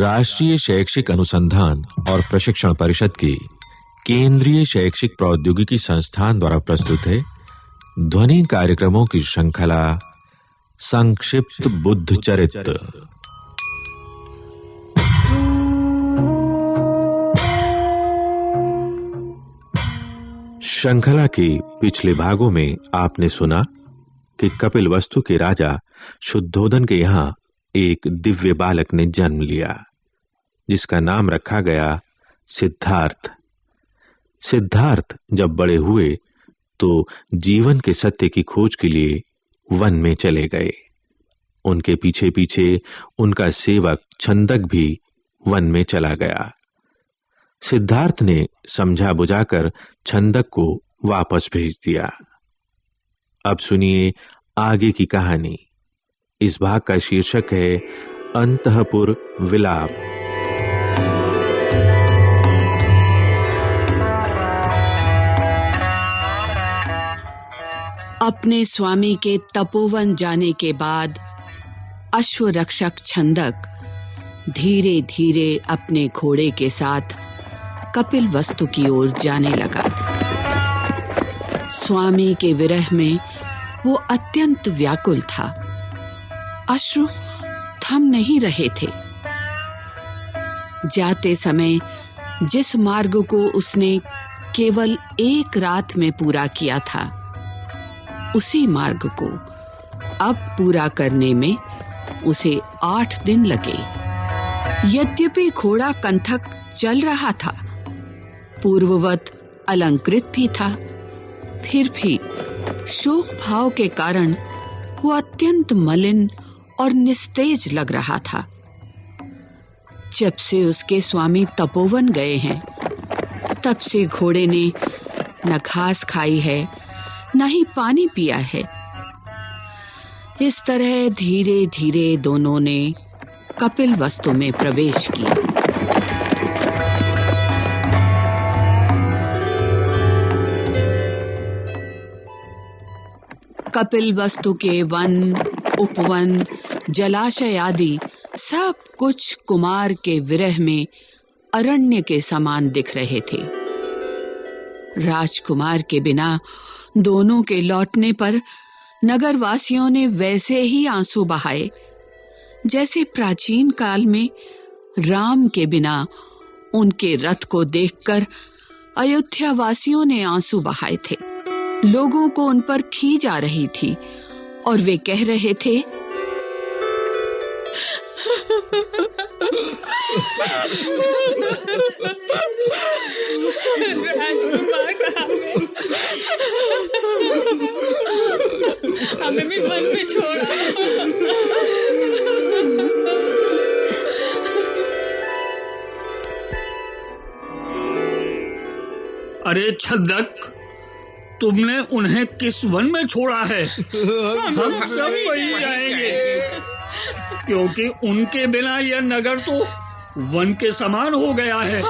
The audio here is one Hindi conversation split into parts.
राष्ट्रीय शैक्षिक अनुसंधान और प्रशिक्षण परिषद की केंद्रीय शैक्षिक प्रौद्योगिकी संस्थान द्वारा प्रस्तुत है। ध्वनि कार्यक्रमों की श्रृंखला संक्षिप्त बुद्ध चरित्र श्रृंखला के पिछले भागों में आपने सुना कि कपिल वस्तु के राजा शुद्धोदन के यहाँ एक दिव्य बालक ने जन्म लिया। जिसका नाम रखा गया सिद्धार्थ। सिद्धार्थ जब बड़े हुए तो जीवन के सत्य की खोज के लिए वन में चले गए। उनके पीछे पीछे उनका सेवक छंदक भी वन में चला गया। सिद्धार्थ ने समझा बुझाकर छंदक को वापस भेज दिया। अब सुनिए आगे की कहानी। इस भाग का शीर्षक है, अंतपुर विलाप। अपने स्वामी के तपोवन जाने के बाद अश्व रक्षक छंदक धीरे धीरे अपने घोड़े के साथ कपिल वस्तु की ओर जाने लगा। स्वामी के विरह में वो अत्यंत व्याकुल था। अश्रु थम नहीं रहे थे। जाते समय जिस मार्ग को उसने केवल एक रात में पूरा किया था उसी मार्ग को। अब पूरा करने में उसे आठ दिन लगे। यद्यपि घोड़ा कंथक चल रहा था, पूर्ववत अलंकृत भी था, फिर भी शोक भाव के कारण वो अत्यंत मलिन और निस्तेज लग रहा था। जब से उसके स्वामी तपोवन गए हैं, तब से घोड़े ने न घास खाई है न ही पानी पिया है। इस तरह धीरे धीरे दोनों ने कपिल वस्तु में प्रवेश किया। कपिल वस्तु के वन, उपवन, जलाशय आदि सब कुछ कुमार के विरह में अरण्य के समान दिख रहे थे। राजकुमार के बिना दोनों के लौटने पर नगरवासियों ने वैसे ही आँसू बहाए। जैसे प्राचीन काल में राम के बिना उनके रथ को देखकर अयोध्या वासियों ने आँसू बहाए थे। लोगों को उन पर खींच आ रही थी और वे कह रहे थे राजकुमार हमें भी वन में छोड़ा अरे छदक तुमने उन्हें किस वन में छोड़ा है? हम सब वही जाएँगे। क्योंकि उनके बिना यह नगर तो वन के समान हो गया है।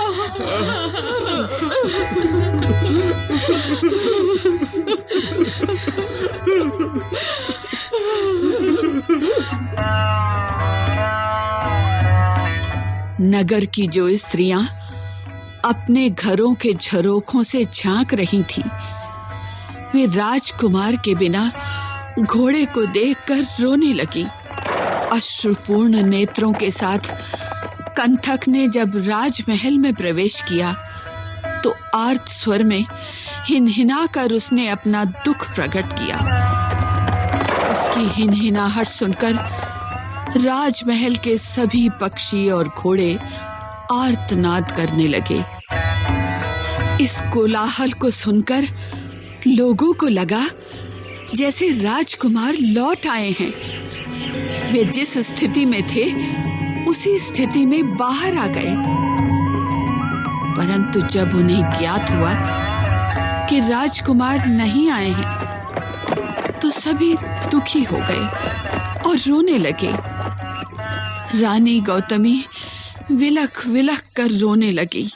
नगर की जो स्त्रियाँ अपने घरों के झरोखों से झाँक रही थीं, वे राजकुमार के बिना घोड़े को देखकर रोने लगी। अश्रुपूर्ण नेत्रों के साथ कंथक ने जब राजमहल में प्रवेश किया तो आर्त स्वर में हिनहिना कर उसने अपना दुख प्रकट किया। उसकी हिनहिनाहट सुनकर राजमहल के सभी पक्षी और घोड़े आर्तनाद करने लगे। इस कोलाहल को सुनकर लोगों को लगा जैसे राजकुमार लौट आए हैं। वे जिस स्थिति में थे, उसी स्थिति में बाहर आ गए। परंतु जब उन्हें ज्ञात हुआ कि राजकुमार नहीं आए हैं तो सभी दुखी हो गए और रोने लगे। रानी गौतमी विलख विलख कर रोने लगी।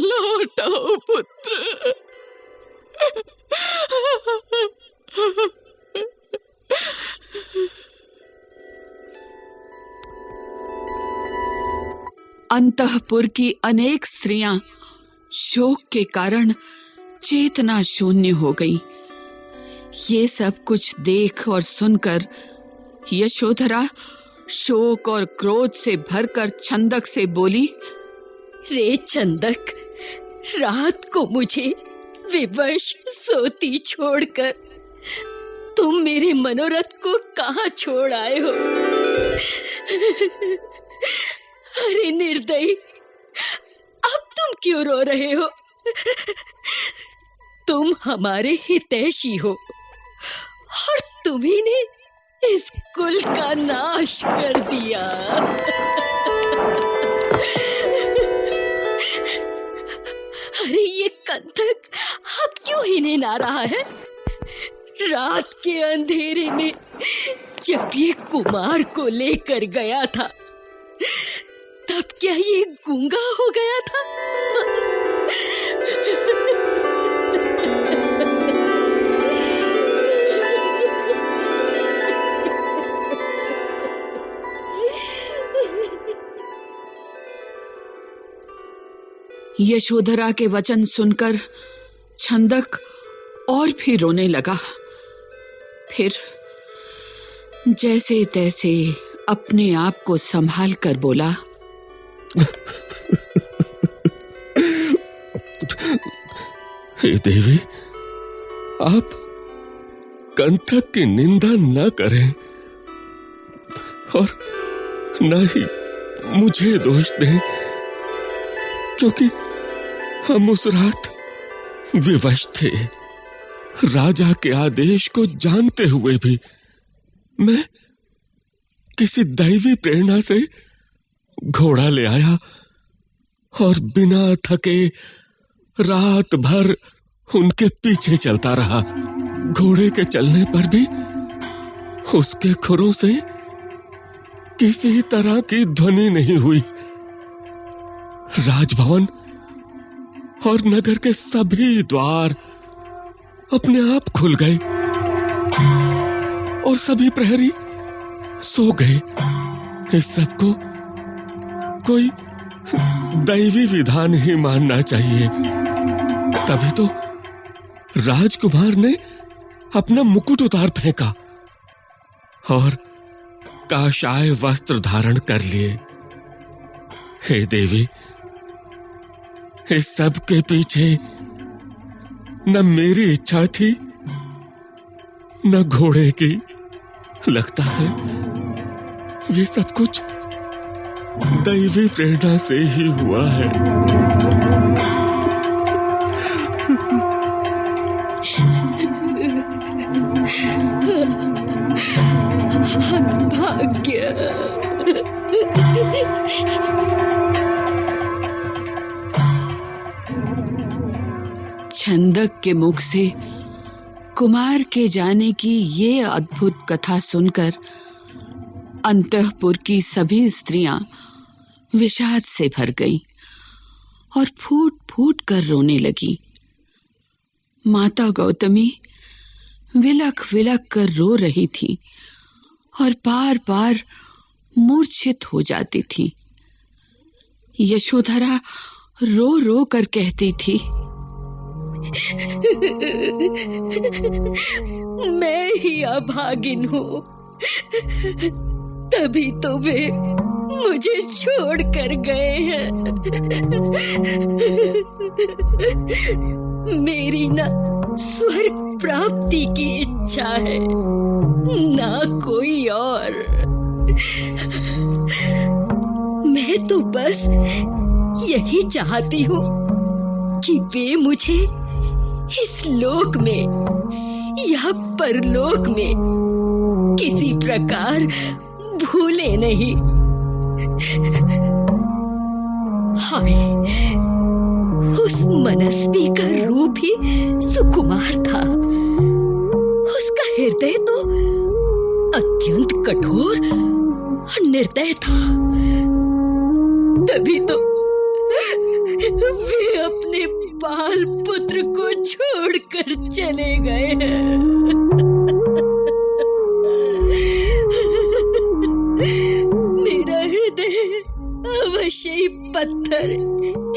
लौटो पुत्र। अंतपुर की अनेक स्त्रियाँ शोक के कारण चेतना शून्य हो गई। ये सब कुछ देख और सुनकर यशोधरा शोक और क्रोध से भरकर छंदक से बोली, रे चंदक रात को मुझे विवश सोती छोड़कर तुम मेरे मनोरथ को कहाँ छोड़ आए हो? अरे निर्दयी, अब तुम क्यों रो रहे हो? तुम हमारे हितैषी हो और तुम्ही ने इस कुल का नाश कर दिया। अरे ये कंथक, अब क्यों हिने ना रहा है? रात के अंधेरे में जब ये कुमार को लेकर गया था, तब क्या ये गूँगा हो गया था? यशोधरा के वचन सुनकर छंदक और भी रोने लगा। फिर जैसे तैसे अपने आप को संभाल कर बोला, हे देवी, आप कंथक की निंदा न करें और न ही मुझे दोष दें, क्योंकि हम उस रात विवश थे। राजा के आदेश को जानते हुए भी मैं किसी दैवी प्रेरणा से घोड़ा ले आया और बिना थके रात भर उनके पीछे चलता रहा। घोड़े के चलने पर भी उसके खुरों से किसी तरह की ध्वनि नहीं हुई। राजभवन और नगर के सभी द्वार अपने आप खुल गए और सभी प्रहरी सो गए। इस सबको कोई दैवी विधान ही मानना चाहिए। तभी तो राजकुमार ने अपना मुकुट उतार फेंका और काशाय वस्त्र धारण कर लिए। हे देवी इस सब के पीछे न मेरी इच्छा थी, न घोड़े की। लगता है ये सब कुछ दैवी प्रेरणा से ही हुआ है। भाग्य। छंदक के मुख से, कुमार के जाने की ये अद्भुत कथा सुनकर, अंतःपुर की सभी स्त्रियाँ विषाद से भर गईं और फूट फूट कर रोने लगी। माता गौतमी विलख विलख कर रो रही थी और बार बार मूर्छित हो जाती थी। यशोधरा रो रो कर कहती थी मैं ही अभागिन हूँ। तभी तो वे मुझे छोड़ कर गए हैं। मेरी ना स्वर्ग प्राप्ति की इच्छा है, ना कोई और। मैं तो बस यही चाहती हूँ कि वे मुझे इस लोक में, या परलोक में, किसी प्रकार भूले नहीं। हाय उस मनस्वी का रूप ही सुकुमार था। उसका हृदय तो अत्यंत कठोर और निर्दय था। तभी तो वे अपने बाल पुत्र को छोड़कर चले गए हैं मेरा हृदय अवश्य पत्थर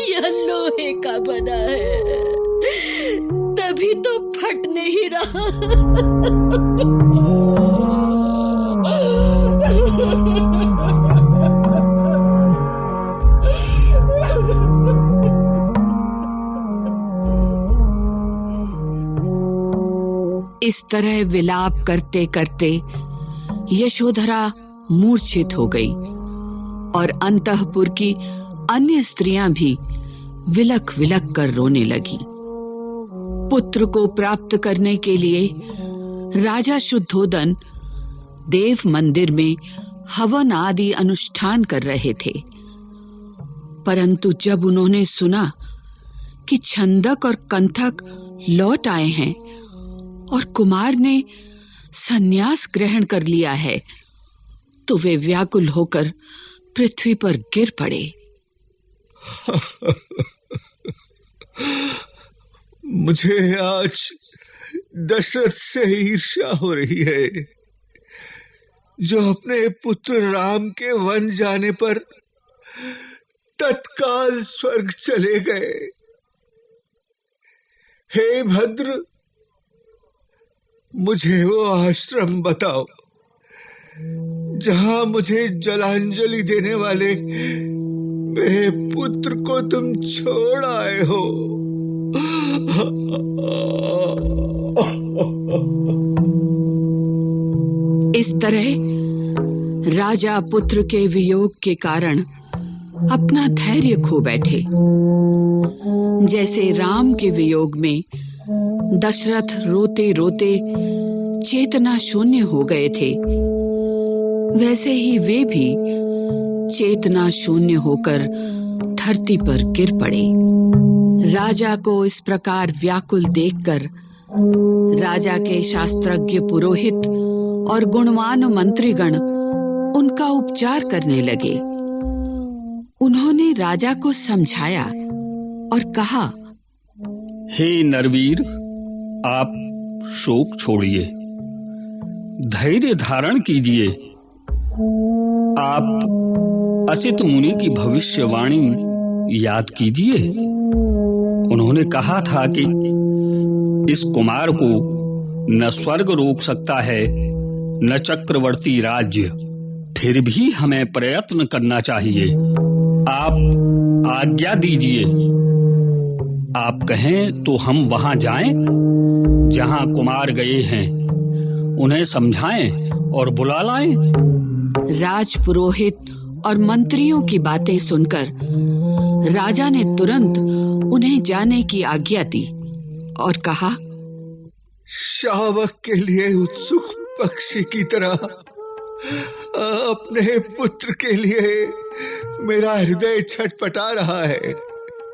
या लोहे का बना है। तभी तो फट नहीं रहा। इस तरह विलाप करते करते यशोधरा मूर्छित हो गई और अंतपुर की अन्य स्त्रियाँ भी विलक विलक कर रोने लगी। पुत्र को प्राप्त करने के लिए राजा शुद्धोदन देव मंदिर में हवन आदि अनुष्ठान कर रहे थे। परंतु जब उन्होंने सुना कि छंदक और कंथक लौट आए हैं और कुमार ने सन्यास ग्रहण कर लिया है। तो वे व्याकुल होकर पृथ्वी पर गिर पड़े। मुझे आज दशरथ से ईर्ष्या हो रही है। जो अपने पुत्र राम के वन जाने पर तत्काल स्वर्ग चले गए। हे भद्र मुझे वो आश्रम बताओ, जहाँ मुझे जलांजलि देने वाले मेरे पुत्र को तुम छोड़ आए हो। इस तरह राजा पुत्र के वियोग के कारण अपना धैर्य खो बैठे। जैसे राम के वियोग में दशरथ रोते रोते चेतना शून्य हो गए थे। वैसे ही वे भी चेतना शून्य होकर धरती पर गिर पड़े। राजा को इस प्रकार व्याकुल देखकर राजा के शास्त्रज्ञ पुरोहित और गुणवान मंत्रीगण उनका उपचार करने लगे। उन्होंने राजा को समझाया और कहा हे नरवीर, आप शोक छोड़िए। धैर्य धारण कीजिए। आप असित मुनि की भविष्यवाणी याद कीजिए। उन्होंने कहा था कि इस कुमार को न स्वर्ग रोक सकता है, न चक्रवर्ती राज्य। फिर भी हमें प्रयत्न करना चाहिए। आप आज्ञा दीजिए। आप कहें तो हम वहाँ जाएँ जहाँ कुमार गए हैं। उन्हें समझाएँ और बुला लाएँ। राज पुरोहित और मंत्रियों की बातें सुनकर राजा ने तुरंत उन्हें जाने की आज्ञा दी और कहा शावक के लिए उत्सुक पक्षी की तरह अपने पुत्र के लिए मेरा हृदय छटपटा रहा है।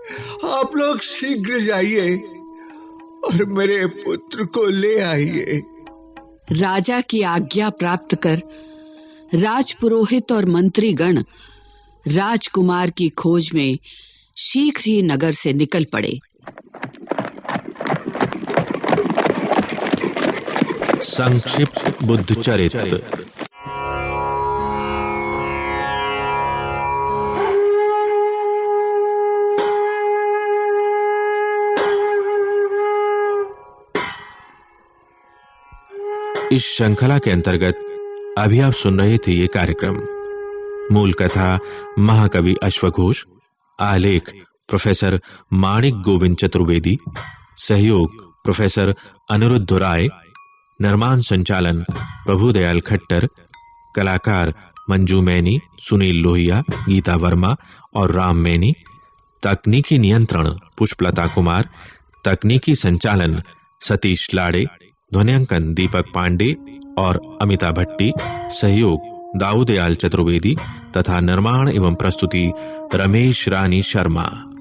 आप लोग शीघ्र जाइए और मेरे पुत्र को ले आइए। राजा की आज्ञा प्राप्त कर राजपुरोहित और मंत्रीगण राजकुमार की खोज में शीघ्र ही नगर से निकल पड़े। संक्षिप्त बुद्ध चरित्र। इस श्रृंखला के अंतर्गत अभी आप सुन रहे थे ये कार्यक्रम। मूल कथा महाकवि अश्वघोष, आलेख प्रोफेसर माणिक गोविंद चतुर्वेदी, सहयोग प्रोफेसर अनिरुद्ध राय, निर्माण संचालन प्रभुदयाल खट्टर, कलाकार मंजू मैनी, सुनील लोहिया, गीता वर्मा और राम मैनी, तकनीकी नियंत्रण पुष्पलता कुमार, तकनीकी संचालन सतीश लाड़े ध्वनियांकन, दीपक पांडे और अमिता भट्टी, सहयोग, दाऊदयाल चतुर्वेदी तथा निर्माण एवं प्रस्तुति रमेश रानी शर्मा।